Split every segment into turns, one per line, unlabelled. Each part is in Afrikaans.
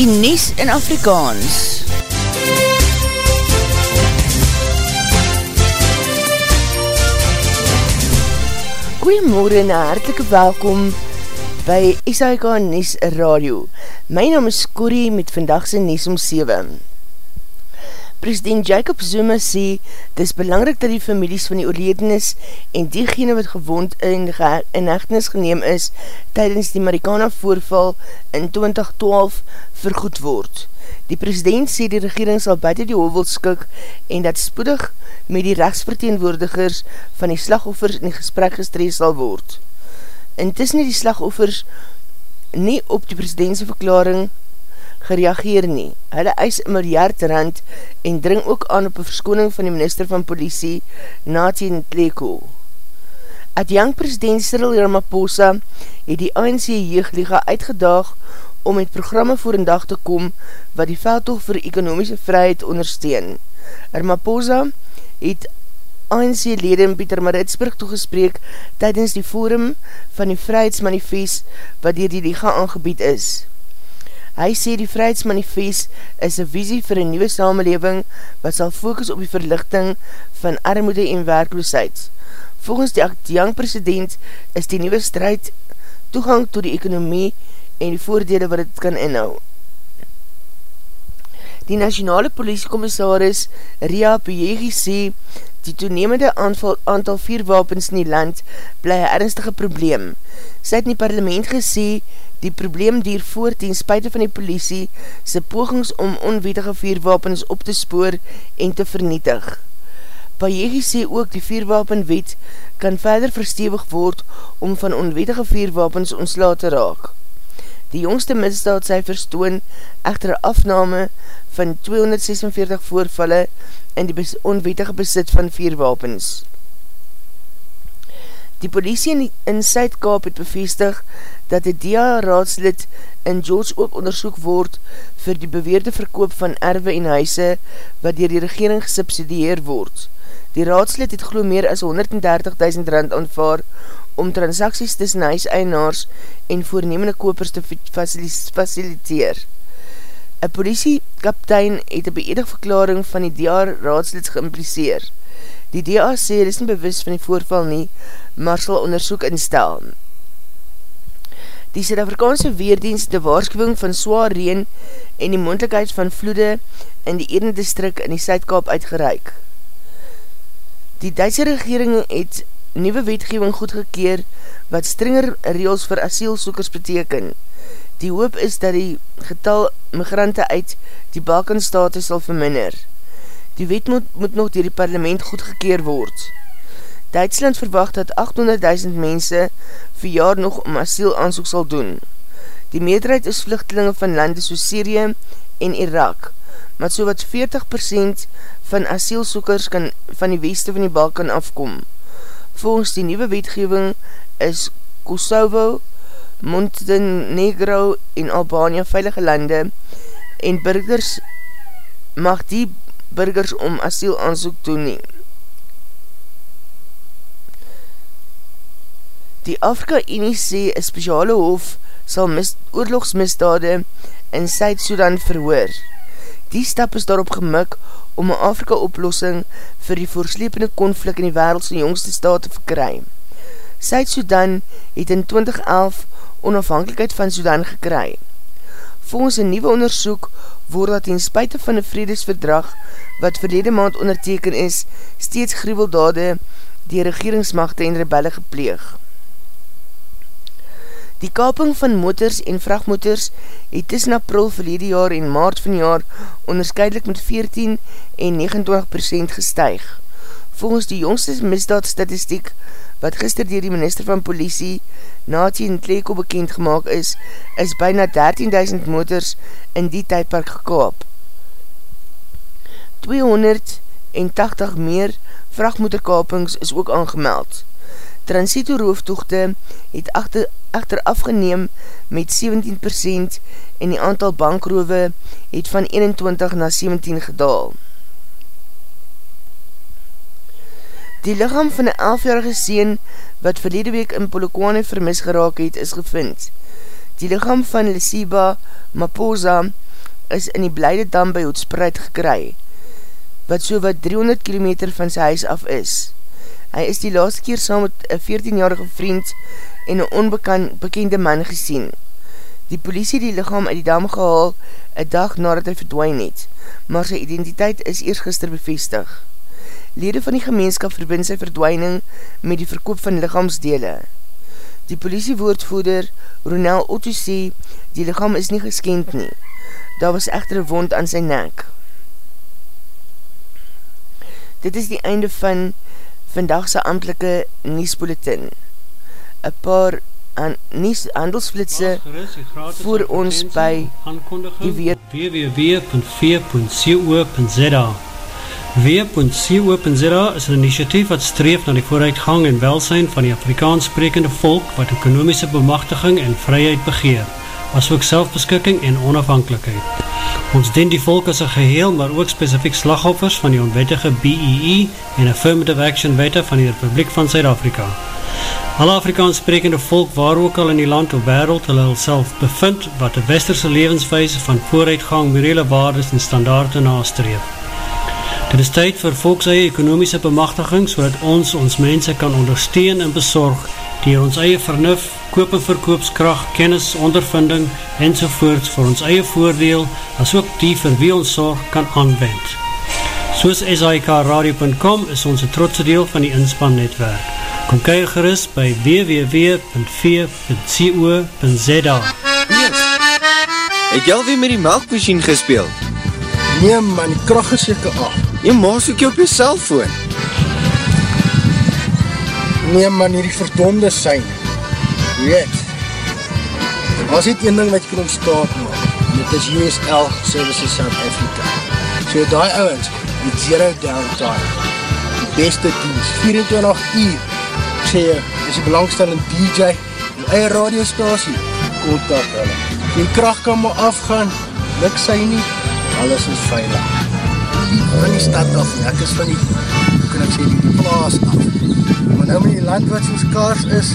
die Nies in Afrikaans. Goeiemorgen en hartelike welkom by SAIK Nies Radio. My naam is Corrie met vandagse Nies om 7. President Jacob Zuma sê, het is belangrijk dat die families van die oorledenis en diegene wat gewond in, in hechtenis geneem is tydens die Marikana voorval in 2012 vergoed word. Die president sê die regering sal buiten die hovel skik en dat spoedig met die rechtsverteenwoordigers van die slagoffers in die gesprek gestrees sal word. Intussen het die slagoffers nie op die presidentse verklaring gereageer nie. Hulle eis een miljard rand en dring ook aan op een verskoning van die minister van politie, Nati Ntleko. Adjang president Cyril Ramaphosa het die ANC Jeugliga uitgedaag om met programme voor een dag te kom wat die veldtoog vir ekonomische vryheid ondersteun. Ramaphosa het ANC-lede in Pieter Maritsburg toegespreek tydens die forum van die vryheidsmanifest wat dier die liga aangebied is. Hy sê die Vrijheidsmanifest is een visie vir een nieuwe samenleving wat sal focus op die verlichting van armoede en werkloosheid. Volgens die young president is die nieuwe strijd toegang to die ekonomie en die voordele wat het kan inhou. Die nationale politiekommissaris Ria Pujegi sê die toenemende aanval, aantal vierwapens in die land bly een ernstige probleem. Sy het in die parlement gesê Die probleem dier voor ten spuite van die politie sy pogings om onwetige vierwapens op te spoor en te vernietig. Pajegi sê ook die vierwapenwet kan verder verstewig word om van onwetige vierwapens ontsla te raak. Die jongste misdaad sy verstoon echter afname van 246 voorvalle in die onwetige besit van vierwapens. Die politie in, in Suidkaap het bevestig dat die DIA-raadslid in George ook onderzoek word vir die beweerde verkoop van erwe en huise wat dier die regering gesubsidieer word. Die raadslid het geloof meer as 130.000 rand aanvaar om transacties tussen huiseienaars en voornemende kopers te faciliteer. Een politiekaptein het een beëdig verklaring van die DIA-raadslid geïmpliseer. Die DA sê, is nie bewus van die voorval nie, maar sal onderzoek instel. Die Zuid-Afrikaanse Weerdienst de waarschuwing van zwaar reen en die moendlikheid van vloede in die ene distrik in die Zuidkaap uitgereik. Die Duitse regering het nieuwe wetgeving goedgekeer wat stringer reels vir asielsoekers beteken. Die hoop is dat die getal migrante uit die Balkanstaten sal verminder. Die wet moet, moet nog dier die parlement goedgekeer word. Duitsland verwacht dat 800.000 mense vir jaar nog om asiel aansoek sal doen. Die meerderheid is vluchtelinge van lande soos Syrië en Irak, maar so wat 40% van asielsoekers kan van die weste van die Balkan afkom. Volgens die nieuwe wetgeving is Kosovo, Montenegro en Albania veilige lande en burgers mag die burgers om asiel aanzoek toeneem. Die Afrika Unie sê een speciale hof sal mis, oorlogsmisdade in Suid-Sudan verhoor. Die stap is daarop gemik om een Afrika oplossing vir die voorslepende konflik in die wereldse jongste staat te verkry. Suid-Sudan het in 2011 onafhankelijkheid van Sudan gekry. Volgens een nieuwe onderzoek word dat in spuite van een vredesverdrag wat verlede maand onderteken is, steeds gruweldade die regeringsmachte en rebelle gepleeg. Die kaping van motors en vrachtmotors het tussen april verlede jaar en maart van jaar onderscheidelik met 14 en 29 procent gestuig. Volgens die jongste misdaadstatistiek wat gister dier die minister van politie Natie en Tleko bekend gemaakt is, is byna 13.000 motors in die tydpark gekaap. 280 meer vrachtmotorkapings is ook aangemeld. Transito rooftochte het achter, achter afgeneem met 17% en die aantal bankrove het van 21 na 17 gedaal. Die lichaam van een 11-jarige seen wat verlede week in Polokwane vermis geraak het, is gevind. Die lichaam van Lesiba Maposa is in die blijde dam by Hoedspruit gekry, wat so wat 300 km van sy huis af is. Hy is die laatste keer saam met een 14-jarige vriend en een onbekende man gesien. Die politie die lichaam uit die dam gehaal een dag nadat hy verdwijn het, maar sy identiteit is eers gister bevestig. Lede van die gemeenskap verbind sy verdwijning met die verkoop van lichaamsdele. Die politiewoordvoerder Ronel Otto sê, die lichaam is nie geskend nie. Daar was echter een wond aan sy nek. Dit is die einde van vandagse amtelike Niesbulletin. Een paar aan Nies handelsflitse voor ons by die weer
www.v.co.za W.co.za is een initiatief wat streef na die vooruitgang en welsijn van die Afrikaans sprekende volk wat ekonomische bemachtiging en vryheid begeer, as ook selfbeskikking en onafhankelijkheid. Ons dien die volk as een geheel, maar ook specifiek slagoffers van die onwettige BEE e en Affirmative Action Wette van die Republiek van Zuid-Afrika. Alle Afrikaans sprekende volk waar ook al in die land of wereld hulle self bevind wat de westerse levenswijze van vooruitgang, morele waardes en standaarde naastreef. Dit is tyd vir volkseie ekonomiese bemachtiging so ons ons mense kan ondersteun en bezorg die ons eie vernuf, koop en verkoopskracht, kennis, ondervinding en sovoorts vir ons eie voordeel as ook die vir wie ons zorg kan aanwend. Soos SIKRadio.com is ons een trotse deel van die inspannetwerk. Kom kyk gerust by www.v.co.za
Het jy alweer met die melkmachine gespeeld?
Nee man, die kracht is jyke af.
Jy maas ook jy op jy cellfoon.
Nee man, hier die verdonde sein. Weet, as dit een ding wat jy kan ontstaat man, dit is USL Services South Africa. So die ouwens, met zero downtime, die beste dienst, 24 uur, sê jy, is die belangstellende DJ, die eie radiostasie, kontak hulle. Die kracht kan maar afgaan, luk sy nie, alles is veilig. Van die stad af, ek is van die, hoe kan ek sê, die plaas af. Maar nou met die land wat soos kaars is,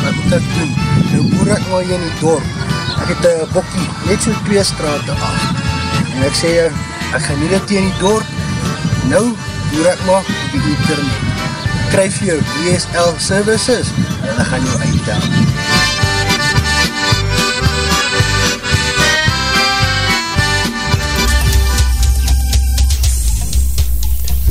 wat moet ek doen? Nou boer ek maar hier in die dorp. Ek het een bokkie, net so twee straten af. En ek sê, ek gaan nie dit hier in die dorp, nou boer ek maar op die internet kryf jou DSL services en dan gaan jou uitdaan.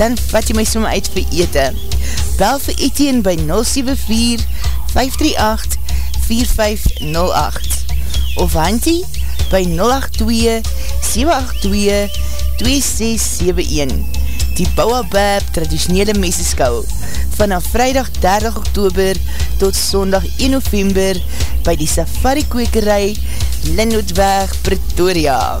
dan vat jy my som uit vir ete. Bel vir Etienne by 074-538-4508 of Hantie by 082-782-2671 die Bouwabab traditionele meseskou vanaf vrijdag 30 oktober tot sondag 1 november by die safari kwekerij Linnootweg Pretoria.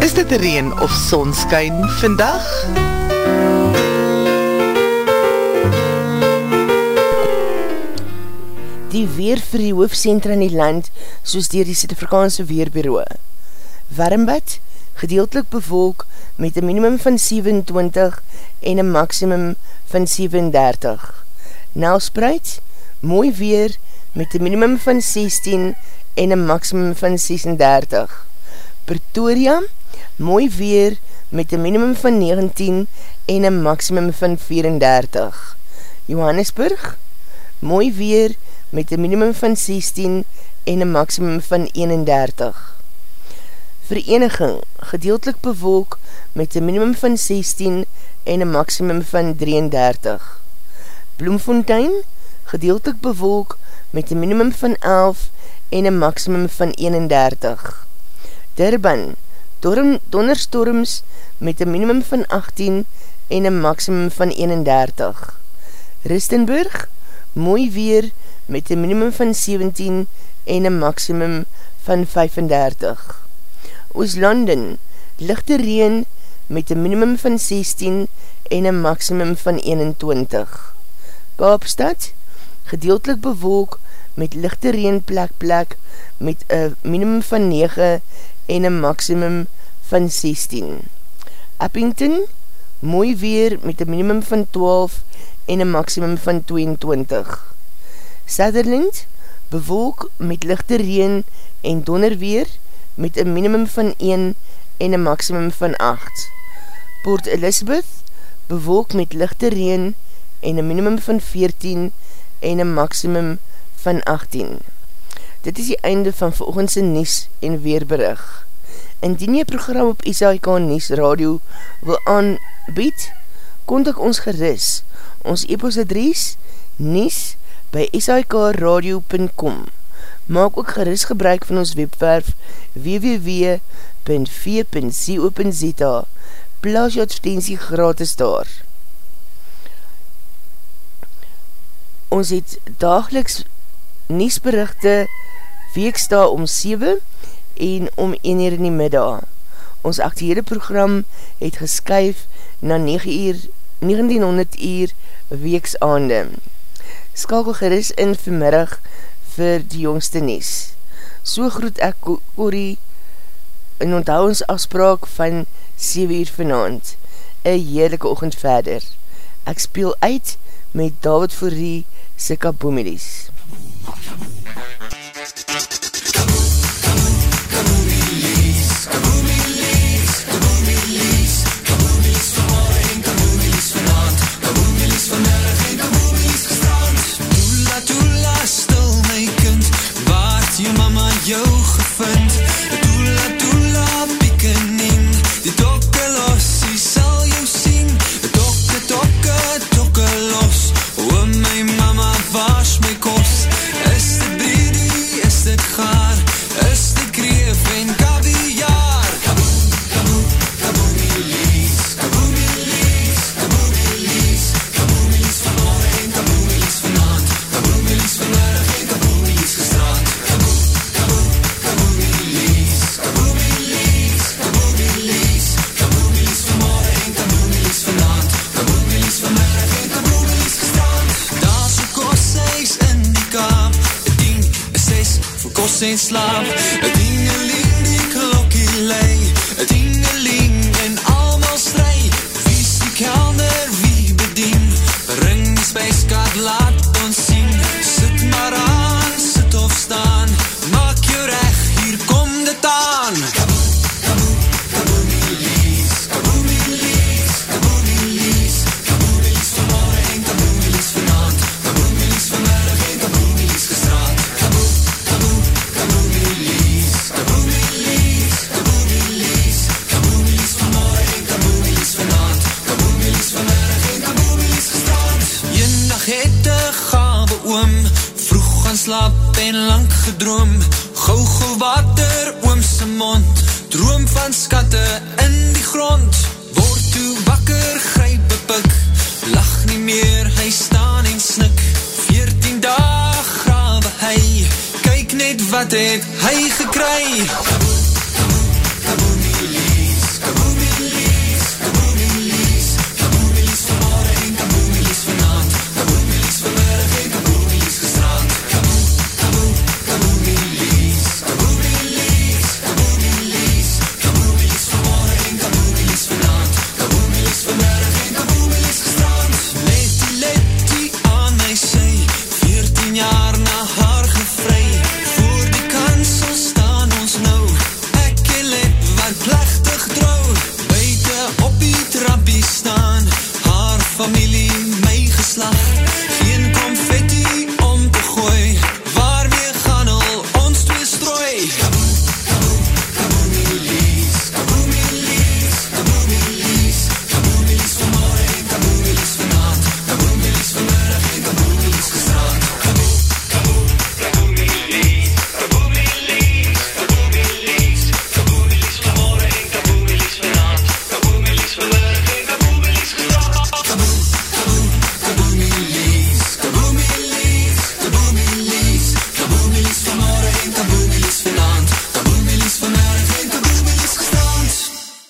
Is dit reen of sonskyn vandag?
Die weer vir die hoofdcentra in die land, soos dier die Sint-Afrikaanse Weerbureau. Warmbad, gedeeltelik bevolk met een minimum van 27 en een maximum van 37. Nelspreid, mooi weer met een minimum van 16 en een maximum van 36. Pretoria, mooi weer met een minimum van 19 en een maximum van 34. Johannesburg, mooi weer met een minimum van 16 en een maximum van 31. Vereniging, gedeeltelik bewolk met een minimum van 16 en een maximum van 33. Bloemfontein, gedeeltelik bewolk met een minimum van 11 en een maximum van 31. Durban, donderstorms met een minimum van 18 en een maximum van 31. Ristenburg, mooi weer met een minimum van 17 en een maximum van 35. Ooslanden, lichte reen met een minimum van 16 en een maximum van 21. Kaapstad, gedeeltelik bewolk met lichte reen plek plek met een minimum van 9 en een maximum van 16. Eppington, mooi weer met een minimum van 12 en een maximum van 22. Sutherland, bewolk met lichte reen en donderweer met een minimum van 1 en een maximum van 8. Port Elizabeth, bewolk met lichte reen en een minimum van 14 en een maximum van 18. Dit is die einde van volgendse Nies en Weerberig. Indien jy program op SAIK Nies Radio wil aanbied, kontak ons geris. Ons e-post adres nies by sikradio.com Maak ook geris gebruik van ons webwerf www.v.co.za Plaas jou advertentie gratis daar. Ons het dageliks Niesberichte weeksta om 7 en om 1 uur in die middag. Ons actiehede program het geskyf na 9 uur, 1900 uur weeksaande. Skakel geris in vanmiddag vir die jongste nies. So groet ek Corrie en onthou ons afspraak van 7 uur vanavond. Een heerlijke ochend verder. Ek speel uit met David Fourie se slaap.
Het dingeling, die klokkie lei, het dingeling en allemaal strij. Wie is die kelder, wie bedien? Bring die spijskaart, laat ons zien, zit maar aan. Slaap en lang gedroom. Gou gou water oom sy mond. Droom van skatte in die grond. Word toe wakker, gryp pik Lach nie meer, hy staan en snik. Veertien dag grawe hy. Kyk net wat het hy gekry. Kaboom,